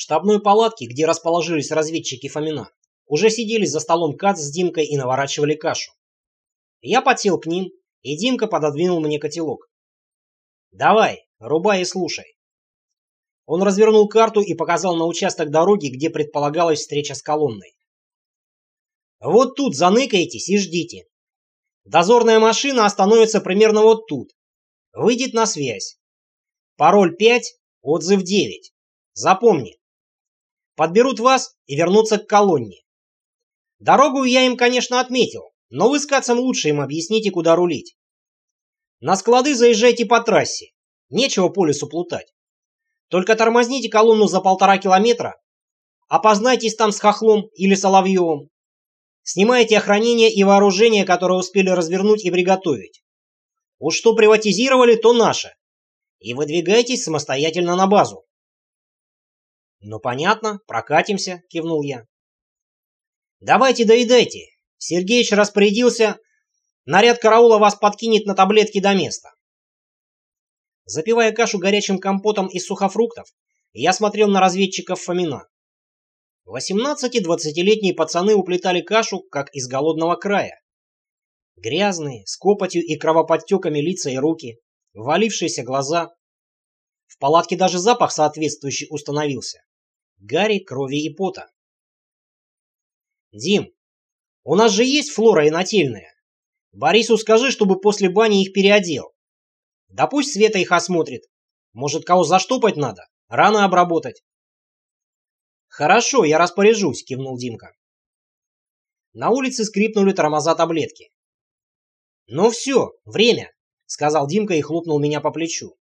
В штабной палатке, где расположились разведчики Фомина, уже сидели за столом Кац с Димкой и наворачивали кашу. Я подсел к ним, и Димка пододвинул мне котелок. «Давай, рубай и слушай». Он развернул карту и показал на участок дороги, где предполагалась встреча с колонной. «Вот тут заныкаетесь и ждите. Дозорная машина остановится примерно вот тут. Выйдет на связь. Пароль 5, отзыв 9. Запомни. Подберут вас и вернутся к колонне. Дорогу я им, конечно, отметил, но вы с Кацем лучше им объясните, куда рулить. На склады заезжайте по трассе. Нечего по лесу плутать. Только тормозните колонну за полтора километра. Опознайтесь там с Хохлом или Соловьевым. Снимайте охранение и вооружение, которое успели развернуть и приготовить. Уж что приватизировали, то наше. И выдвигайтесь самостоятельно на базу. «Ну, понятно, прокатимся», — кивнул я. «Давайте доедайте. Сергеич распорядился. Наряд караула вас подкинет на таблетки до места». Запивая кашу горячим компотом из сухофруктов, я смотрел на разведчиков Фомина. 18-20-летние пацаны уплетали кашу, как из голодного края. Грязные, с копотью и кровоподтеками лица и руки, валившиеся глаза. В палатке даже запах соответствующий установился. Гарри, крови и пота. «Дим, у нас же есть флора и нательная. Борису скажи, чтобы после бани их переодел. Да пусть Света их осмотрит. Может, кого заштопать надо? Рано обработать». «Хорошо, я распоряжусь», — кивнул Димка. На улице скрипнули тормоза таблетки. «Ну все, время», — сказал Димка и хлопнул меня по плечу.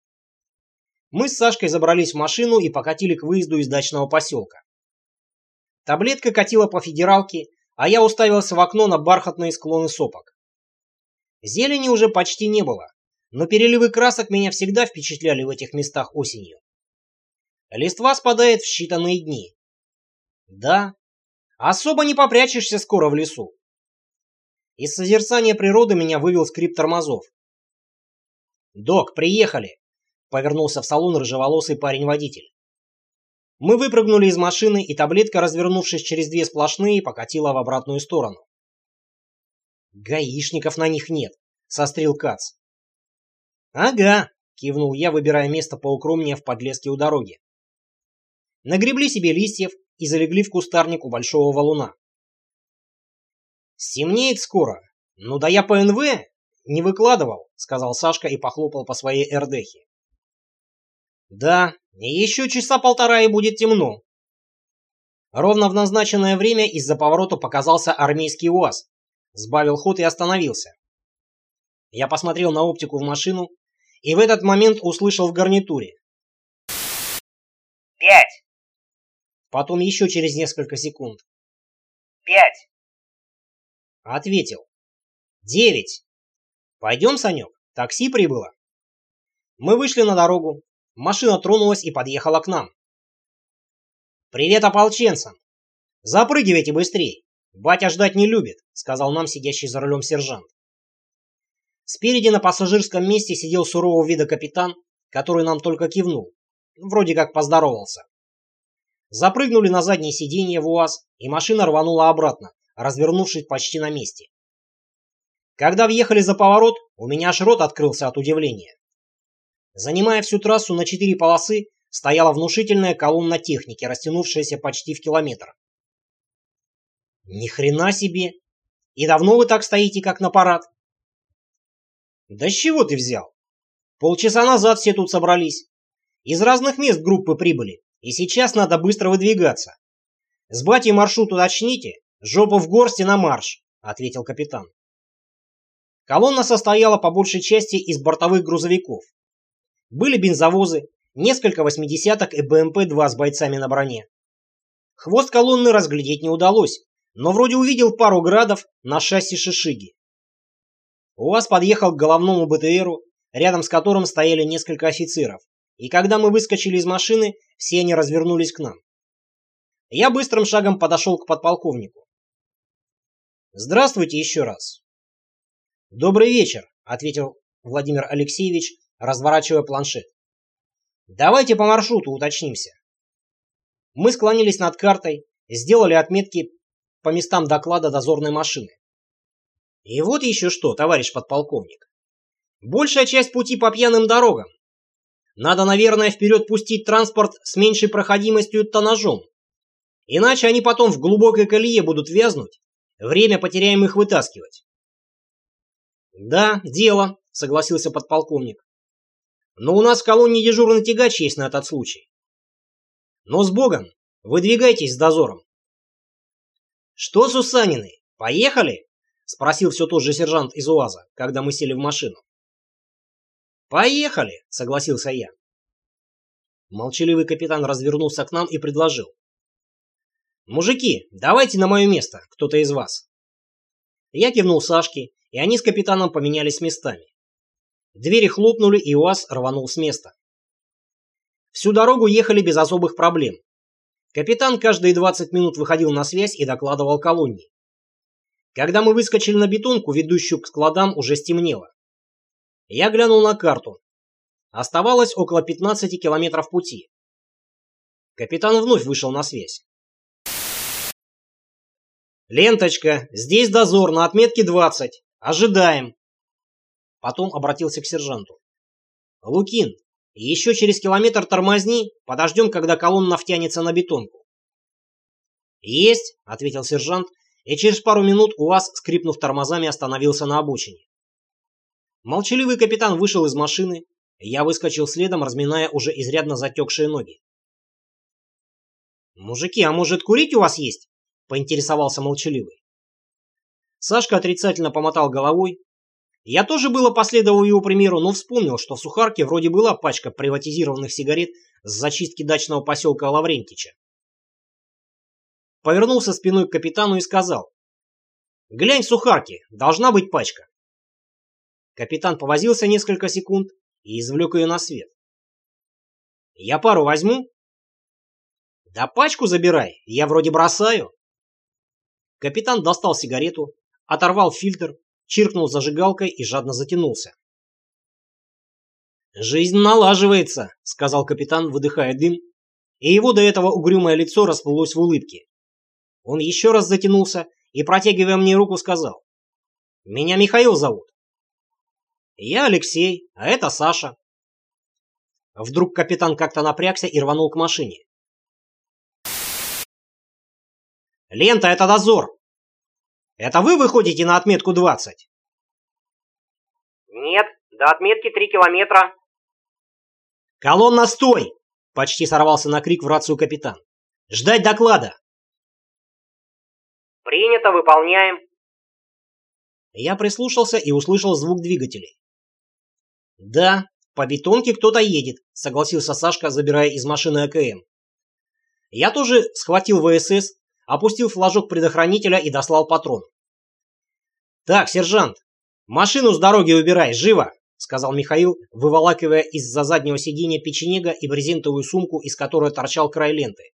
Мы с Сашкой забрались в машину и покатили к выезду из дачного поселка. Таблетка катила по федералке, а я уставился в окно на бархатные склоны сопок. Зелени уже почти не было, но переливы красок меня всегда впечатляли в этих местах осенью. Листва спадает в считанные дни. Да, особо не попрячешься скоро в лесу. Из созерцания природы меня вывел скрип тормозов. «Док, приехали!» Повернулся в салон рыжеволосый парень-водитель. Мы выпрыгнули из машины, и таблетка, развернувшись через две сплошные, покатила в обратную сторону. «Гаишников на них нет», — сострил Кац. «Ага», — кивнул я, выбирая место поукромнее в подлеске у дороги. Нагребли себе листьев и залегли в кустарник у большого валуна. «Стемнеет скоро. Ну да я по НВ не выкладывал», — сказал Сашка и похлопал по своей эрдехе. Да, еще часа полтора и будет темно. Ровно в назначенное время из-за поворота показался армейский УАЗ. Сбавил ход и остановился. Я посмотрел на оптику в машину и в этот момент услышал в гарнитуре. «Пять!» Потом еще через несколько секунд. «Пять!» Ответил. «Девять!» «Пойдем, Санек, такси прибыло». Мы вышли на дорогу, Машина тронулась и подъехала к нам. «Привет ополченцам! Запрыгивайте быстрей! Батя ждать не любит», — сказал нам сидящий за рулем сержант. Спереди на пассажирском месте сидел сурового вида капитан, который нам только кивнул. Вроде как поздоровался. Запрыгнули на заднее сиденье в УАЗ, и машина рванула обратно, развернувшись почти на месте. Когда въехали за поворот, у меня аж рот открылся от удивления. Занимая всю трассу на четыре полосы, стояла внушительная колонна техники, растянувшаяся почти в километр. Ни хрена себе! И давно вы так стоите, как на парад? Да с чего ты взял? Полчаса назад все тут собрались. Из разных мест группы прибыли, и сейчас надо быстро выдвигаться. С батей маршрут уточните, жопу в горсти на марш, ответил капитан. Колонна состояла по большей части из бортовых грузовиков. Были бензовозы, несколько восьмидесяток и БМП-2 с бойцами на броне. Хвост колонны разглядеть не удалось, но вроде увидел пару градов на шасси Шишиги. УАЗ подъехал к головному БТРу, рядом с которым стояли несколько офицеров, и когда мы выскочили из машины, все они развернулись к нам. Я быстрым шагом подошел к подполковнику. «Здравствуйте еще раз». «Добрый вечер», — ответил Владимир Алексеевич, разворачивая планшет. Давайте по маршруту уточнимся. Мы склонились над картой, сделали отметки по местам доклада дозорной машины. И вот еще что, товарищ подполковник. Большая часть пути по пьяным дорогам. Надо, наверное, вперед пустить транспорт с меньшей проходимостью тоннажом. Иначе они потом в глубокой колее будут вязнуть. Время потеряем их вытаскивать. Да, дело, согласился подполковник. Но у нас в колонне дежурный тягач есть на этот случай. Но с Богом, выдвигайтесь с дозором. Что, Сусанины, поехали? Спросил все тот же сержант из УАЗа, когда мы сели в машину. «Поехали!» — согласился я. Молчаливый капитан развернулся к нам и предложил. «Мужики, давайте на мое место, кто-то из вас». Я кивнул Сашке, и они с капитаном поменялись местами. Двери хлопнули, и УАЗ рванул с места. Всю дорогу ехали без особых проблем. Капитан каждые 20 минут выходил на связь и докладывал колонне. Когда мы выскочили на бетонку, ведущую к складам, уже стемнело. Я глянул на карту. Оставалось около 15 километров пути. Капитан вновь вышел на связь. «Ленточка, здесь дозор на отметке 20. Ожидаем!» Потом обратился к сержанту. «Лукин, еще через километр тормозни, подождем, когда колонна втянется на бетонку». «Есть!» — ответил сержант, и через пару минут УАЗ, скрипнув тормозами, остановился на обочине. Молчаливый капитан вышел из машины, я выскочил следом, разминая уже изрядно затекшие ноги. «Мужики, а может курить у вас есть?» — поинтересовался молчаливый. Сашка отрицательно помотал головой. Я тоже было последовал его примеру, но вспомнил, что в сухарке вроде была пачка приватизированных сигарет с зачистки дачного поселка Лаврентича. Повернулся спиной к капитану и сказал. «Глянь, сухарки, должна быть пачка». Капитан повозился несколько секунд и извлек ее на свет. «Я пару возьму?» «Да пачку забирай, я вроде бросаю». Капитан достал сигарету, оторвал фильтр, чиркнул зажигалкой и жадно затянулся. «Жизнь налаживается», — сказал капитан, выдыхая дым, и его до этого угрюмое лицо расплылось в улыбке. Он еще раз затянулся и, протягивая мне руку, сказал, «Меня Михаил зовут. «Я Алексей, а это Саша». Вдруг капитан как-то напрягся и рванул к машине. «Лента — это дозор! Это вы выходите на отметку 20?» «Нет, до отметки 3 километра». «Колонна, стой!» — почти сорвался на крик в рацию капитан. «Ждать доклада!» «Принято, выполняем». Я прислушался и услышал звук двигателей. «Да, по бетонке кто-то едет», — согласился Сашка, забирая из машины АКМ. Я тоже схватил ВСС, опустил флажок предохранителя и дослал патрон. «Так, сержант, машину с дороги убирай, живо!» — сказал Михаил, выволакивая из-за заднего сиденья печенега и брезентовую сумку, из которой торчал край ленты.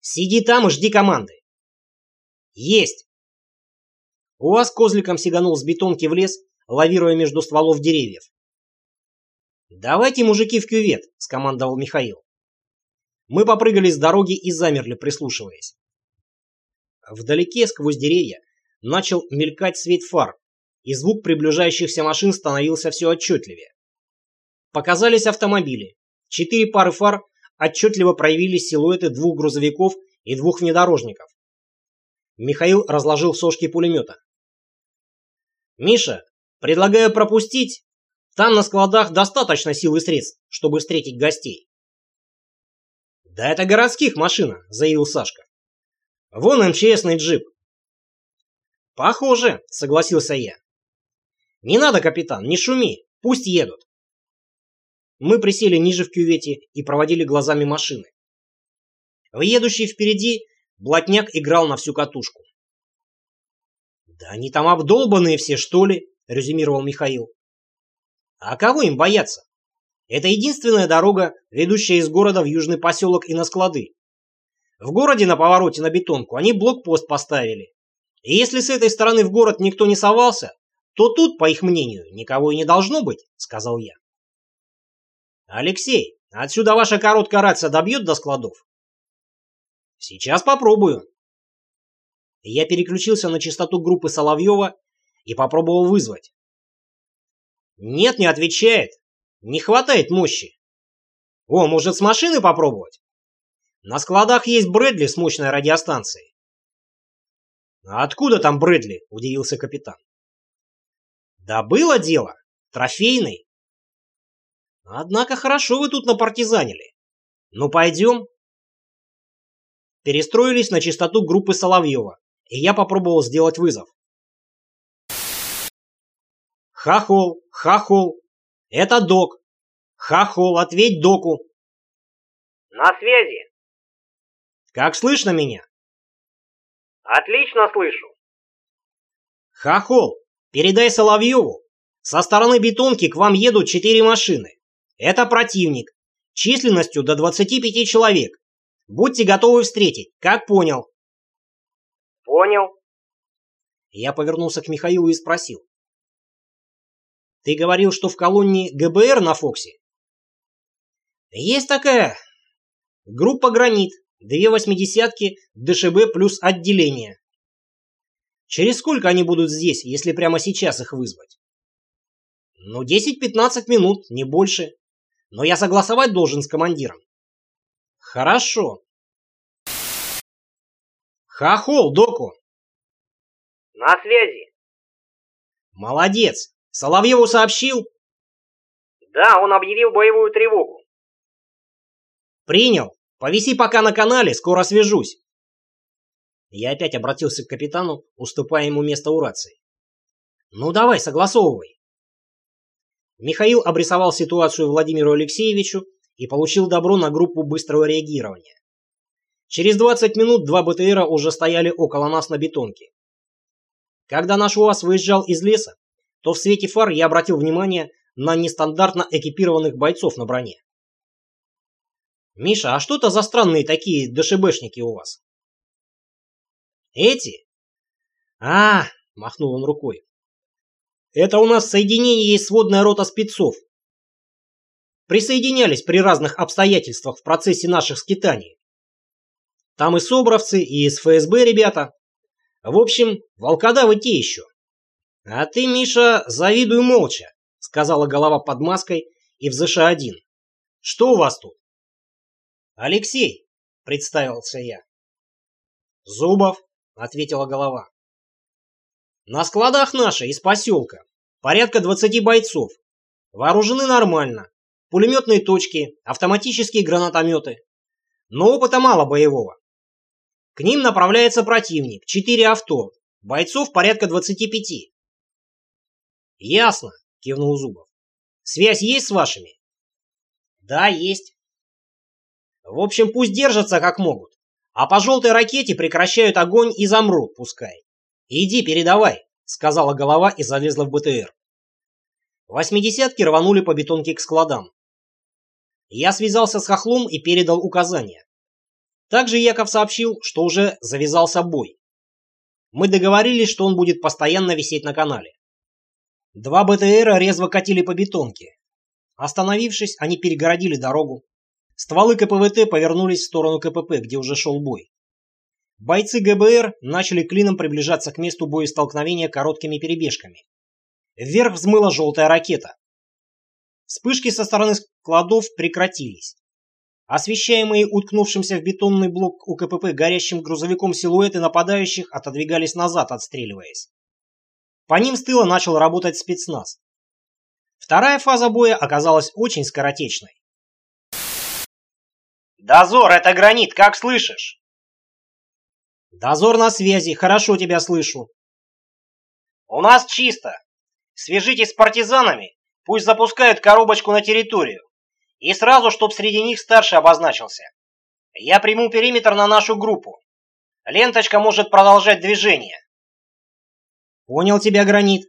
«Сиди там и жди команды!» «Есть!» УАЗ козликом сиганул с бетонки в лес, лавируя между стволов деревьев. «Давайте, мужики, в кювет!» — скомандовал Михаил. Мы попрыгали с дороги и замерли, прислушиваясь. Вдалеке, сквозь деревья, начал мелькать свет фар, и звук приближающихся машин становился все отчетливее. Показались автомобили. Четыре пары фар отчетливо проявили силуэты двух грузовиков и двух внедорожников. Михаил разложил сошки пулемета. «Миша, предлагаю пропустить там на складах достаточно сил и средств, чтобы встретить гостей. «Да это городских машина», — заявил Сашка. «Вон МЧСный джип». «Похоже», — согласился я. «Не надо, капитан, не шуми, пусть едут». Мы присели ниже в кювете и проводили глазами машины. В впереди блатняк играл на всю катушку. «Да они там обдолбанные все, что ли?» — резюмировал Михаил. А кого им бояться? Это единственная дорога, ведущая из города в южный поселок и на склады. В городе на повороте на бетонку они блокпост поставили. И если с этой стороны в город никто не совался, то тут, по их мнению, никого и не должно быть, сказал я. Алексей, отсюда ваша короткая рация добьет до складов? Сейчас попробую. Я переключился на частоту группы Соловьева и попробовал вызвать. Нет, не отвечает. Не хватает мощи. О, может с машины попробовать? На складах есть Брэдли с мощной радиостанцией. А откуда там Брэдли? Удивился капитан. Да было дело. Трофейный. Однако хорошо вы тут напартизанили. Ну пойдем. Перестроились на частоту группы Соловьева, и я попробовал сделать вызов. Хахол, хахол, это док. Хахол, ответь доку. На связи. Как слышно меня? Отлично слышу. Хахол, передай Соловьеву. Со стороны бетонки к вам едут четыре машины. Это противник. Численностью до 25 человек. Будьте готовы встретить. Как понял? Понял. Я повернулся к Михаилу и спросил. Ты говорил, что в колонии ГБР на Фоксе? Есть такая. Группа «Гранит». Две восьмидесятки, ДШБ плюс отделение. Через сколько они будут здесь, если прямо сейчас их вызвать? Ну, 10-15 минут, не больше. Но я согласовать должен с командиром. Хорошо. Хохол, доку. На связи. Молодец. Соловьеву сообщил? Да, он объявил боевую тревогу. Принял. Повиси пока на канале, скоро свяжусь. Я опять обратился к капитану, уступая ему место у рации. Ну давай, согласовывай. Михаил обрисовал ситуацию Владимиру Алексеевичу и получил добро на группу быстрого реагирования. Через 20 минут два БТРа уже стояли около нас на бетонке. Когда наш УАЗ выезжал из леса, то в свете фар я обратил внимание на нестандартно экипированных бойцов на броне. «Миша, а что это за странные такие ДШБшники у вас?» «Эти?» «А!» – махнул он рукой. «Это у нас в соединении есть сводная рота спецов. Присоединялись при разных обстоятельствах в процессе наших скитаний. Там и собровцы, и из ФСБ ребята. В общем, волкодавы те еще. «А ты, Миша, завидуй молча», — сказала голова под маской и взыша-один. «Что у вас тут?» «Алексей», — представился я. «Зубов», — ответила голова. «На складах наши, из поселка. Порядка двадцати бойцов. Вооружены нормально. Пулеметные точки, автоматические гранатометы. Но опыта мало боевого. К ним направляется противник, четыре авто, бойцов порядка двадцати пяти. «Ясно», — кивнул Зубов. «Связь есть с вашими?» «Да, есть». «В общем, пусть держатся как могут, а по желтой ракете прекращают огонь и замрут, пускай. Иди, передавай», — сказала голова и залезла в БТР. Восьмидесятки рванули по бетонке к складам. Я связался с Хохлом и передал указания. Также Яков сообщил, что уже завязался бой. Мы договорились, что он будет постоянно висеть на канале. Два БТРа резво катили по бетонке. Остановившись, они перегородили дорогу. Стволы КПВТ повернулись в сторону КПП, где уже шел бой. Бойцы ГБР начали клином приближаться к месту боестолкновения короткими перебежками. Вверх взмыла желтая ракета. Вспышки со стороны складов прекратились. Освещаемые уткнувшимся в бетонный блок у КПП горящим грузовиком силуэты нападающих отодвигались назад, отстреливаясь. По ним с тыла начал работать спецназ. Вторая фаза боя оказалась очень скоротечной. «Дозор, это гранит, как слышишь?» «Дозор на связи, хорошо тебя слышу». «У нас чисто. Свяжитесь с партизанами, пусть запускают коробочку на территорию. И сразу, чтоб среди них старший обозначился. Я приму периметр на нашу группу. Ленточка может продолжать движение. Понял тебя, Гранит.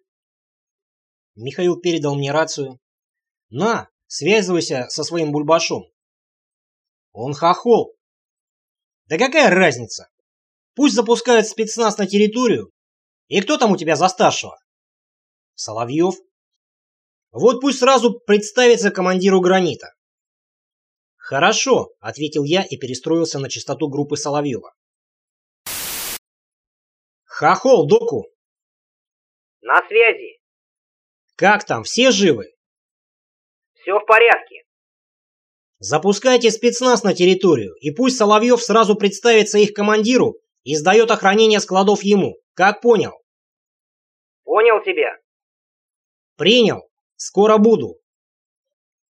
Михаил передал мне рацию. На, связывайся со своим бульбашом. Он хохол. Да какая разница? Пусть запускают спецназ на территорию. И кто там у тебя за старшего? Соловьев. Вот пусть сразу представится командиру Гранита. «Хорошо», — ответил я и перестроился на частоту группы Соловьева. «Хохол, доку!» На связи. «Как там, все живы?» Все в порядке. «Запускайте спецназ на территорию, и пусть Соловьев сразу представится их командиру и сдает охранение складов ему. Как понял?» Понял тебя. «Принял. Скоро буду».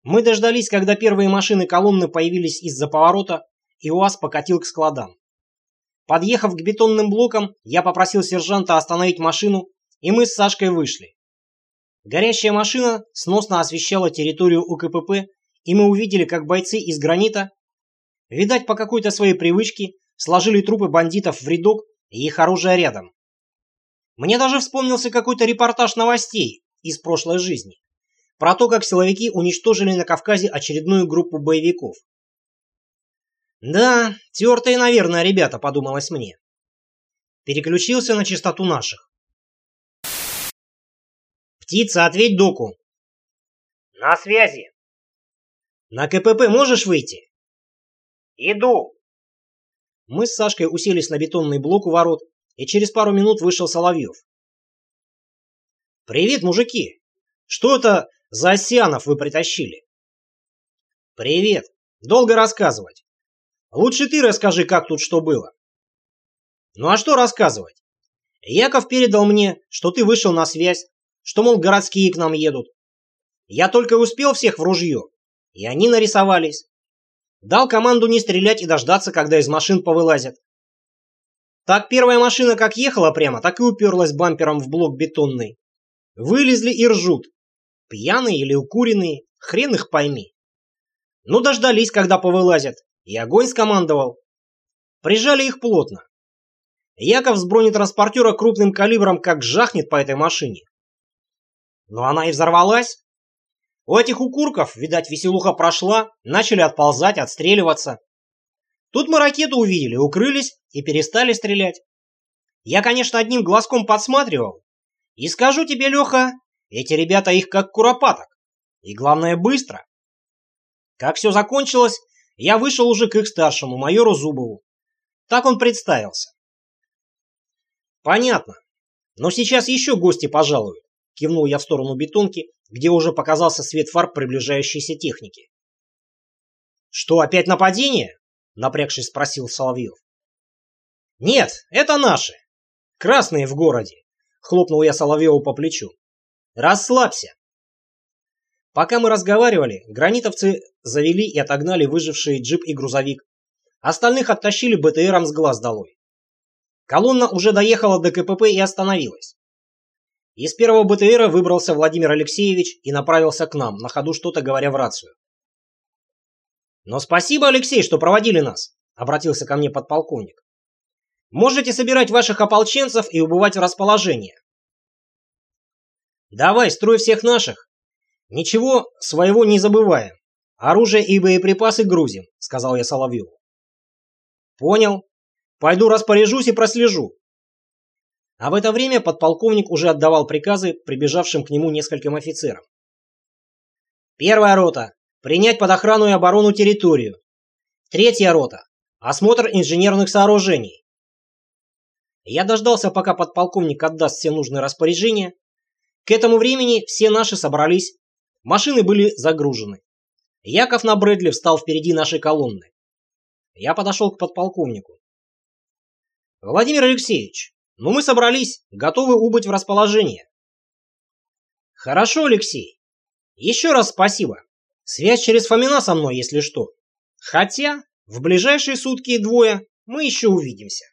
Мы дождались, когда первые машины колонны появились из-за поворота, и УАЗ покатил к складам. Подъехав к бетонным блокам, я попросил сержанта остановить машину, и мы с Сашкой вышли. Горящая машина сносно освещала территорию УКПП, и мы увидели, как бойцы из гранита, видать по какой-то своей привычке, сложили трупы бандитов в рядок и их оружие рядом. Мне даже вспомнился какой-то репортаж новостей из прошлой жизни про то, как силовики уничтожили на Кавказе очередную группу боевиков. Да, тертые, наверное, ребята, подумалось мне. Переключился на частоту наших. Птица, ответь доку. На связи. На КПП можешь выйти? Иду. Мы с Сашкой уселись на бетонный блок у ворот, и через пару минут вышел Соловьев. «Привет, мужики! Что это за осянов вы притащили?» «Привет! Долго рассказывать. Лучше ты расскажи, как тут что было». «Ну а что рассказывать? Яков передал мне, что ты вышел на связь, что, мол, городские к нам едут. Я только успел всех в ружье, и они нарисовались. Дал команду не стрелять и дождаться, когда из машин повылазят. Так первая машина как ехала прямо, так и уперлась бампером в блок бетонный. Вылезли и ржут. Пьяные или укуренные, хрен их пойми. Ну дождались, когда повылазят, и огонь скомандовал. Прижали их плотно. Яков с бронетранспортера крупным калибром как жахнет по этой машине. Но она и взорвалась. У этих укурков, видать, веселуха прошла, начали отползать, отстреливаться. Тут мы ракету увидели, укрылись и перестали стрелять. Я, конечно, одним глазком подсматривал. И скажу тебе, Леха, эти ребята их как куропаток. И главное, быстро. Как все закончилось, я вышел уже к их старшему, майору Зубову. Так он представился. Понятно. Но сейчас еще гости пожалуют. Кивнул я в сторону бетонки, где уже показался свет фар приближающейся техники. Что, опять нападение? Напрягшись, спросил Соловьев. Нет, это наши. Красные в городе. Хлопнул я Соловьеву по плечу. Расслабься. Пока мы разговаривали, гранитовцы завели и отогнали выжившие джип и грузовик. Остальных оттащили БТРом с глаз долой. Колонна уже доехала до КПП и остановилась. Из первого БТРа выбрался Владимир Алексеевич и направился к нам, на ходу что-то говоря в рацию. «Но спасибо, Алексей, что проводили нас», — обратился ко мне подполковник. «Можете собирать ваших ополченцев и убывать в расположение». «Давай, строй всех наших. Ничего своего не забываем. Оружие и боеприпасы грузим», — сказал я Соловьеву. «Понял. Пойду распоряжусь и прослежу». А в это время подполковник уже отдавал приказы прибежавшим к нему нескольким офицерам. «Первая рота. Принять под охрану и оборону территорию. Третья рота. Осмотр инженерных сооружений. Я дождался, пока подполковник отдаст все нужные распоряжения. К этому времени все наши собрались. Машины были загружены. Яков на Брэдли встал впереди нашей колонны. Я подошел к подполковнику. Владимир Алексеевич, ну мы собрались, готовы убыть в расположение. Хорошо, Алексей. Еще раз спасибо. Связь через Фомина со мной, если что. Хотя в ближайшие сутки и двое мы еще увидимся.